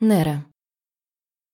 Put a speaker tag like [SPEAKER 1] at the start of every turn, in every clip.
[SPEAKER 1] Нера.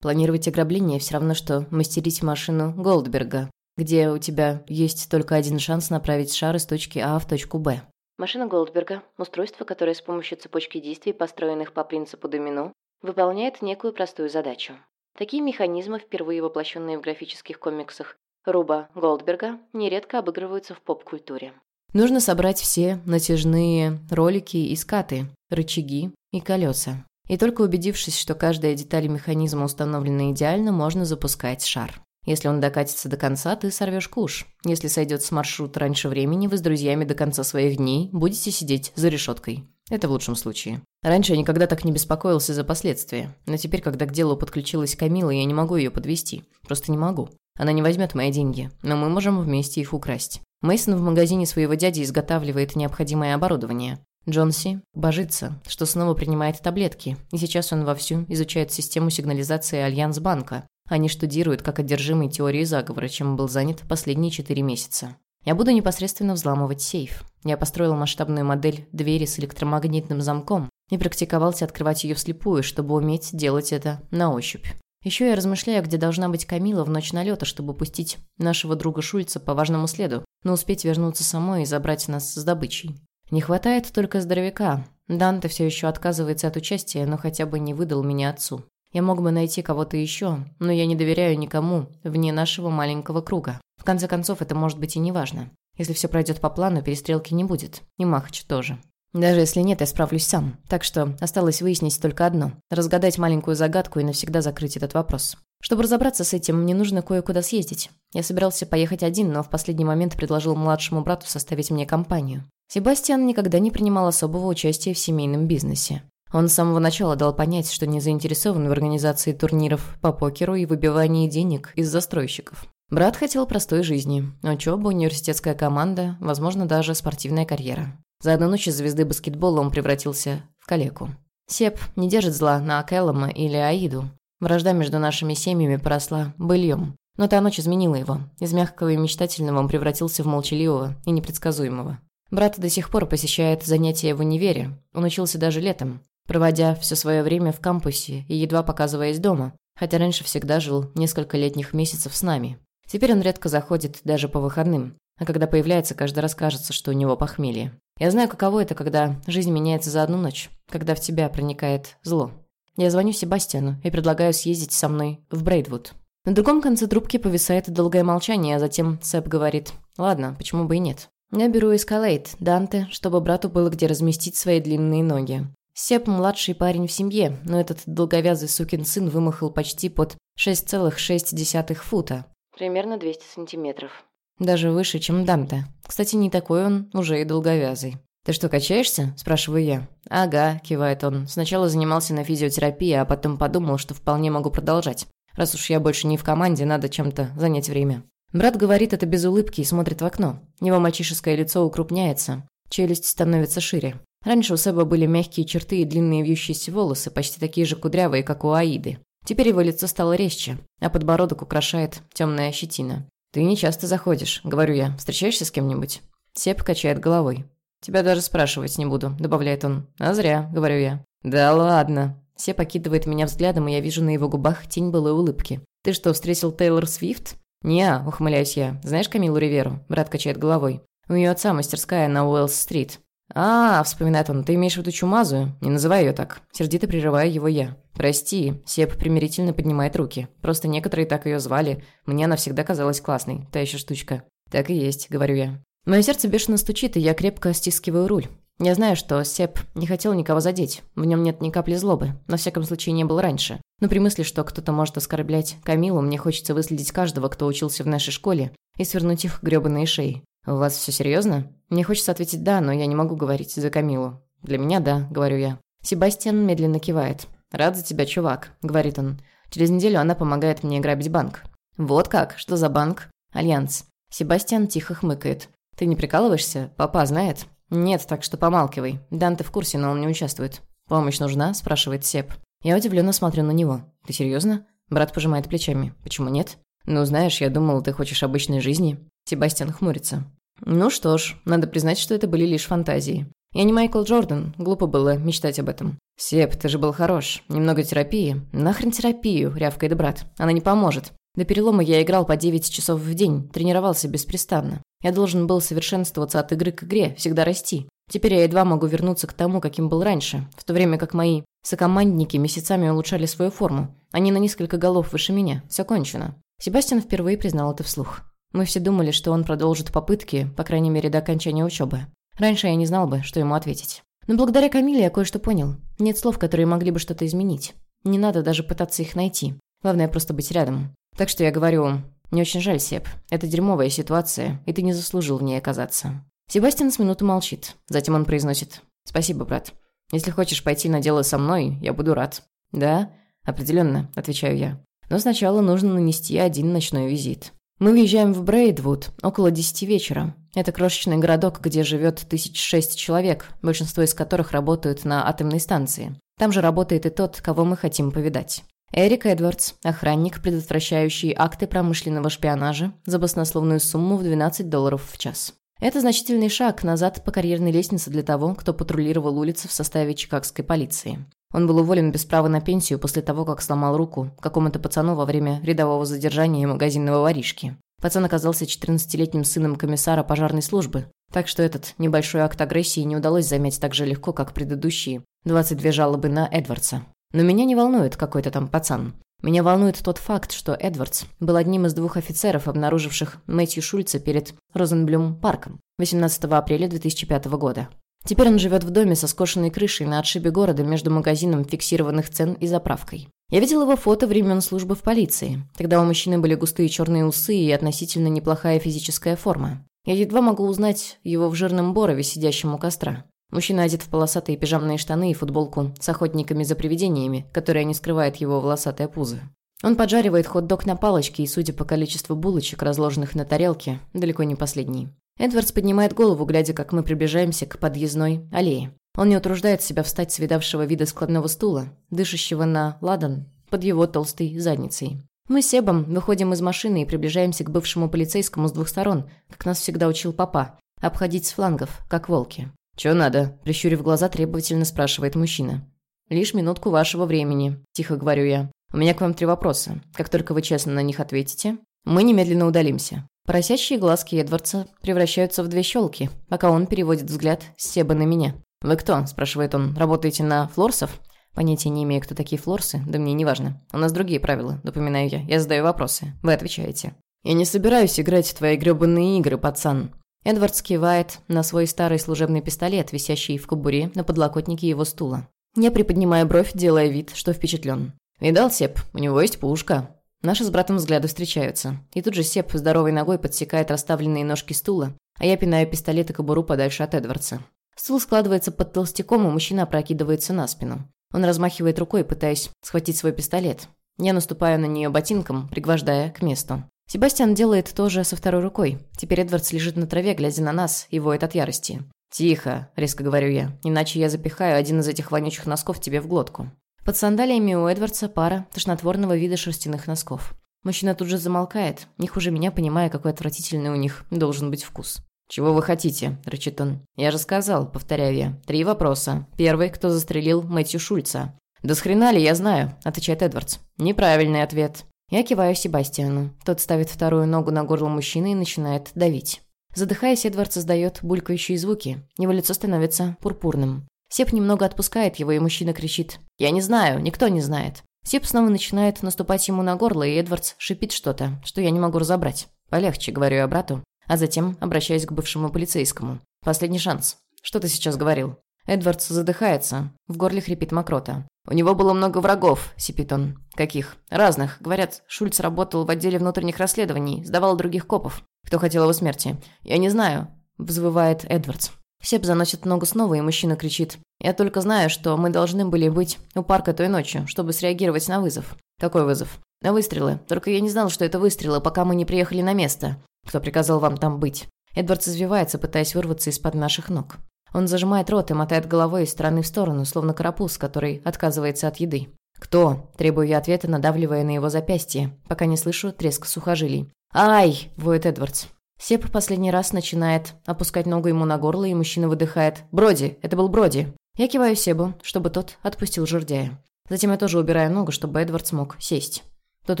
[SPEAKER 1] Планировать ограбление все равно, что мастерить машину Голдберга, где у тебя есть только один шанс направить шар из точки А в точку Б. Машина Голдберга – устройство, которое с помощью цепочки действий, построенных по принципу домино, выполняет некую простую задачу. Такие механизмы, впервые воплощенные в графических комиксах Руба Голдберга, нередко обыгрываются в поп-культуре. Нужно собрать все натяжные ролики и скаты, рычаги и колеса. И только убедившись, что каждая деталь механизма установлена идеально, можно запускать шар. Если он докатится до конца, ты сорвешь куш. Если сойдет с маршрута раньше времени, вы с друзьями до конца своих дней будете сидеть за решеткой. Это в лучшем случае. Раньше я никогда так не беспокоился за последствия. Но теперь, когда к делу подключилась Камила, я не могу ее подвести. Просто не могу. Она не возьмет мои деньги, но мы можем вместе их украсть. Мейсон в магазине своего дяди изготавливает необходимое оборудование. Джонси божится, что снова принимает таблетки, и сейчас он вовсю изучает систему сигнализации Альянс-банка. Они штудируют как одержимый теории заговора, чем был занят последние четыре месяца. Я буду непосредственно взламывать сейф. Я построил масштабную модель двери с электромагнитным замком и практиковался открывать ее вслепую, чтобы уметь делать это на ощупь. Еще я размышляю, где должна быть Камила в ночь налета, чтобы пустить нашего друга Шульца по важному следу, но успеть вернуться самой и забрать нас с добычей. Не хватает только здоровяка. Данте все еще отказывается от участия, но хотя бы не выдал меня отцу. Я мог бы найти кого-то еще, но я не доверяю никому вне нашего маленького круга. В конце концов, это может быть и не важно. Если все пройдет по плану, перестрелки не будет. И Махач тоже. Даже если нет, я справлюсь сам. Так что осталось выяснить только одно. Разгадать маленькую загадку и навсегда закрыть этот вопрос. Чтобы разобраться с этим, мне нужно кое-куда съездить. Я собирался поехать один, но в последний момент предложил младшему брату составить мне компанию. Себастьян никогда не принимал особого участия в семейном бизнесе. Он с самого начала дал понять, что не заинтересован в организации турниров по покеру и выбивании денег из застройщиков. Брат хотел простой жизни. Учеба, университетская команда, возможно, даже спортивная карьера. За одну ночь звезды баскетбола он превратился в калеку. Сеп не держит зла на Кэллома или Аиду. Вражда между нашими семьями поросла быльем. Но та ночь изменила его. Из мягкого и мечтательного он превратился в молчаливого и непредсказуемого. Брат до сих пор посещает занятия в универе. Он учился даже летом, проводя все свое время в кампусе и едва показываясь дома, хотя раньше всегда жил несколько летних месяцев с нами. Теперь он редко заходит даже по выходным, а когда появляется, каждый раз кажется, что у него похмелье. Я знаю, каково это, когда жизнь меняется за одну ночь, когда в тебя проникает зло. Я звоню Себастьяну и предлагаю съездить со мной в Брейдвуд. На другом конце трубки повисает долгое молчание, а затем Сэп говорит «Ладно, почему бы и нет». Я беру эскалейт, Данте, чтобы брату было где разместить свои длинные ноги. Сеп – младший парень в семье, но этот долговязый сукин сын вымахал почти под 6,6 фута. Примерно 200 сантиметров. Даже выше, чем Данте. Кстати, не такой он уже и долговязый. «Ты что, качаешься?» – спрашиваю я. «Ага», – кивает он. «Сначала занимался на физиотерапии, а потом подумал, что вполне могу продолжать. Раз уж я больше не в команде, надо чем-то занять время». Брат говорит это без улыбки и смотрит в окно. Его мальчишеское лицо укрупняется, челюсть становится шире. Раньше у Себа были мягкие черты и длинные вьющиеся волосы, почти такие же кудрявые, как у Аиды. Теперь его лицо стало резче, а подбородок украшает темная щетина. «Ты не часто заходишь», — говорю я. «Встречаешься с кем-нибудь?» Сеп качает головой. «Тебя даже спрашивать не буду», — добавляет он. «А зря», — говорю я. «Да ладно». Сеп окидывает меня взглядом, и я вижу на его губах тень былой улыбки. «Ты что, встретил Тейлор Свифт?» «Не, ухмыляюсь я. Знаешь Камилу Риверу?» Брат качает головой. «У ее отца мастерская на Уэллс-стрит». «А, — вспоминает он, — ты имеешь в виду чумазую? Не называй ее так». Сердито прерываю его я. «Прости», — Сеп примирительно поднимает руки. «Просто некоторые так ее звали. Мне она всегда казалась классной. Та еще штучка». «Так и есть», — говорю я. Мое сердце бешено стучит, и я крепко стискиваю руль. Я знаю, что Сеп не хотел никого задеть. В нем нет ни капли злобы. На всяком случае, не было раньше. Но при мысли, что кто-то может оскорблять Камилу, мне хочется выследить каждого, кто учился в нашей школе, и свернуть их грёбаные шеи. «У вас все серьезно? Мне хочется ответить «да», но я не могу говорить за Камилу. «Для меня да», — говорю я. Себастьян медленно кивает. «Рад за тебя, чувак», — говорит он. «Через неделю она помогает мне грабить банк». «Вот как? Что за банк?» «Альянс». Себастьян тихо хмыкает. «Ты не прикалываешься? Папа знает?» «Нет, так что помалкивай. Данте в курсе, но он не участвует». «Помощь нужна?» – спрашивает Сеп. Я удивленно смотрю на него. «Ты серьезно? Брат пожимает плечами. «Почему нет?» «Ну, знаешь, я думал, ты хочешь обычной жизни». Себастьян хмурится. «Ну что ж, надо признать, что это были лишь фантазии. Я не Майкл Джордан, глупо было мечтать об этом. «Сеп, ты же был хорош. Немного терапии». «Нахрен терапию?» – рявкает брат. «Она не поможет. До перелома я играл по 9 часов в день, тренировался беспрестанно. Я должен был совершенствоваться от игры к игре, всегда расти. Теперь я едва могу вернуться к тому, каким был раньше, в то время как мои сокомандники месяцами улучшали свою форму. Они на несколько голов выше меня. Все кончено». Себастьян впервые признал это вслух. Мы все думали, что он продолжит попытки, по крайней мере, до окончания учебы. Раньше я не знал бы, что ему ответить. Но благодаря Камиле я кое-что понял. Нет слов, которые могли бы что-то изменить. Не надо даже пытаться их найти. Главное просто быть рядом. Так что я говорю, не очень жаль, Сеп. Это дерьмовая ситуация, и ты не заслужил в ней оказаться. Себастьян с минуту молчит. Затем он произносит. «Спасибо, брат. Если хочешь пойти на дело со мной, я буду рад». «Да?» «Определенно», — отвечаю я. «Но сначала нужно нанести один ночной визит». Мы въезжаем в Брейдвуд около десяти вечера. Это крошечный городок, где живет тысяч шесть человек, большинство из которых работают на атомной станции. Там же работает и тот, кого мы хотим повидать. Эрик Эдвардс, охранник, предотвращающий акты промышленного шпионажа за баснословную сумму в 12 долларов в час. Это значительный шаг назад по карьерной лестнице для того, кто патрулировал улицы в составе чикагской полиции. Он был уволен без права на пенсию после того, как сломал руку какому-то пацану во время рядового задержания магазинного воришки. Пацан оказался 14-летним сыном комиссара пожарной службы, так что этот небольшой акт агрессии не удалось заметить так же легко, как предыдущие 22 жалобы на Эдвардса. Но меня не волнует какой-то там пацан. Меня волнует тот факт, что Эдвардс был одним из двух офицеров, обнаруживших Мэтью Шульца перед Розенблюм-парком 18 апреля 2005 года. Теперь он живет в доме со скошенной крышей на отшибе города между магазином фиксированных цен и заправкой. Я видел его фото времен службы в полиции. Тогда у мужчины были густые черные усы и относительно неплохая физическая форма. Я едва могу узнать его в жирном борове, сидящем у костра. Мужчина одет в полосатые пижамные штаны и футболку с охотниками за привидениями, которая не скрывает его волосатое пузо. Он поджаривает хот-дог на палочке и, судя по количеству булочек, разложенных на тарелке, далеко не последний. Эдвардс поднимает голову, глядя, как мы приближаемся к подъездной аллее. Он не утруждает себя встать с видавшего вида складного стула, дышащего на ладан под его толстой задницей. Мы с Себом выходим из машины и приближаемся к бывшему полицейскому с двух сторон, как нас всегда учил папа, обходить с флангов, как волки. «Чё надо?» – прищурив глаза, требовательно спрашивает мужчина. «Лишь минутку вашего времени», – тихо говорю я. «У меня к вам три вопроса. Как только вы честно на них ответите, мы немедленно удалимся. Поросящие глазки Эдвардса превращаются в две щелки, пока он переводит взгляд с Себа на меня. «Вы кто?» – спрашивает он. «Работаете на флорсов?» Понятия не имею, кто такие флорсы, да мне не важно. У нас другие правила, напоминаю я. Я задаю вопросы. Вы отвечаете. «Я не собираюсь играть в твои грёбаные игры, пацан». Эдвардс кивает на свой старый служебный пистолет, висящий в кобуре на подлокотнике его стула. Я приподнимаю бровь, делая вид, что впечатлен. «Видал, Сеп? У него есть пушка». Наши с братом взгляды встречаются. И тут же Сеп здоровой ногой подсекает расставленные ножки стула, а я пинаю пистолет и кобуру подальше от Эдвардса. Стул складывается под толстяком, и мужчина опрокидывается на спину. Он размахивает рукой, пытаясь схватить свой пистолет. Я наступаю на нее ботинком, пригвождая к месту. Себастьян делает то же со второй рукой. Теперь Эдвардс лежит на траве, глядя на нас, и воет от ярости. «Тихо», — резко говорю я, иначе я запихаю один из этих вонючих носков тебе в глотку. Под сандалиями у Эдвардса пара тошнотворного вида шерстяных носков. Мужчина тут же замолкает, не хуже меня, понимая, какой отвратительный у них должен быть вкус. «Чего вы хотите?» – рычит он. «Я же сказал», – повторяю я. «Три вопроса. Первый, кто застрелил Мэтью Шульца?» «Да с хрена ли, я знаю», – отвечает Эдвардс. «Неправильный ответ». Я киваю Себастьяну. Тот ставит вторую ногу на горло мужчины и начинает давить. Задыхаясь, Эдвард создает булькающие звуки. Его лицо становится пурпурным. Сеп немного отпускает его, и мужчина кричит «Я не знаю, никто не знает». Сеп снова начинает наступать ему на горло, и Эдвардс шипит что-то, что я не могу разобрать. «Полегче», — говорю я брату, а затем обращаюсь к бывшему полицейскому. «Последний шанс. Что ты сейчас говорил?» Эдвардс задыхается. В горле хрипит мокрота. «У него было много врагов», — сипит он. «Каких?» «Разных. Говорят, Шульц работал в отделе внутренних расследований, сдавал других копов. Кто хотел его смерти?» «Я не знаю», — взвывает Эдвардс. Сеп заносит ногу снова, и мужчина кричит. «Я только знаю, что мы должны были быть у парка той ночью, чтобы среагировать на вызов». «Какой вызов?» «На выстрелы. Только я не знал, что это выстрелы, пока мы не приехали на место. Кто приказал вам там быть?» Эдвард извивается, пытаясь вырваться из-под наших ног. Он зажимает рот и мотает головой из стороны в сторону, словно карапуз, который отказывается от еды. «Кто?» – требую я ответа, надавливая на его запястье, пока не слышу треск сухожилий. «Ай!» – воет Эдвардс. Сеп последний раз начинает опускать ногу ему на горло, и мужчина выдыхает. «Броди! Это был Броди!» Я киваю Себу, чтобы тот отпустил жердяя. Затем я тоже убираю ногу, чтобы Эдвард смог сесть. Тот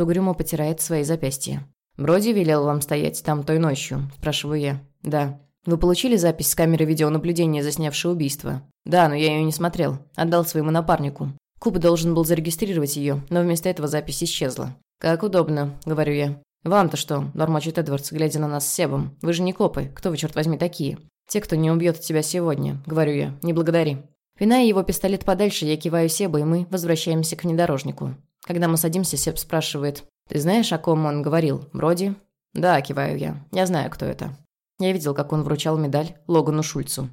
[SPEAKER 1] угрюмо потирает свои запястья. «Броди велел вам стоять там той ночью?» – спрашиваю я. «Да». «Вы получили запись с камеры видеонаблюдения, заснявшей убийство?» «Да, но я ее не смотрел. Отдал своему напарнику. Куб должен был зарегистрировать ее, но вместо этого запись исчезла». «Как удобно», – говорю я. «Вам-то что?» – бормочет Эдвардс, глядя на нас с Себом. «Вы же не копы. Кто вы, черт возьми, такие?» «Те, кто не убьет тебя сегодня», – говорю я. «Не благодари». Пиная его пистолет подальше, я киваю Себу, и мы возвращаемся к внедорожнику. Когда мы садимся, Себ спрашивает, «Ты знаешь, о ком он говорил? Броди?» «Да», – киваю я. «Я знаю, кто это». Я видел, как он вручал медаль Логану Шульцу.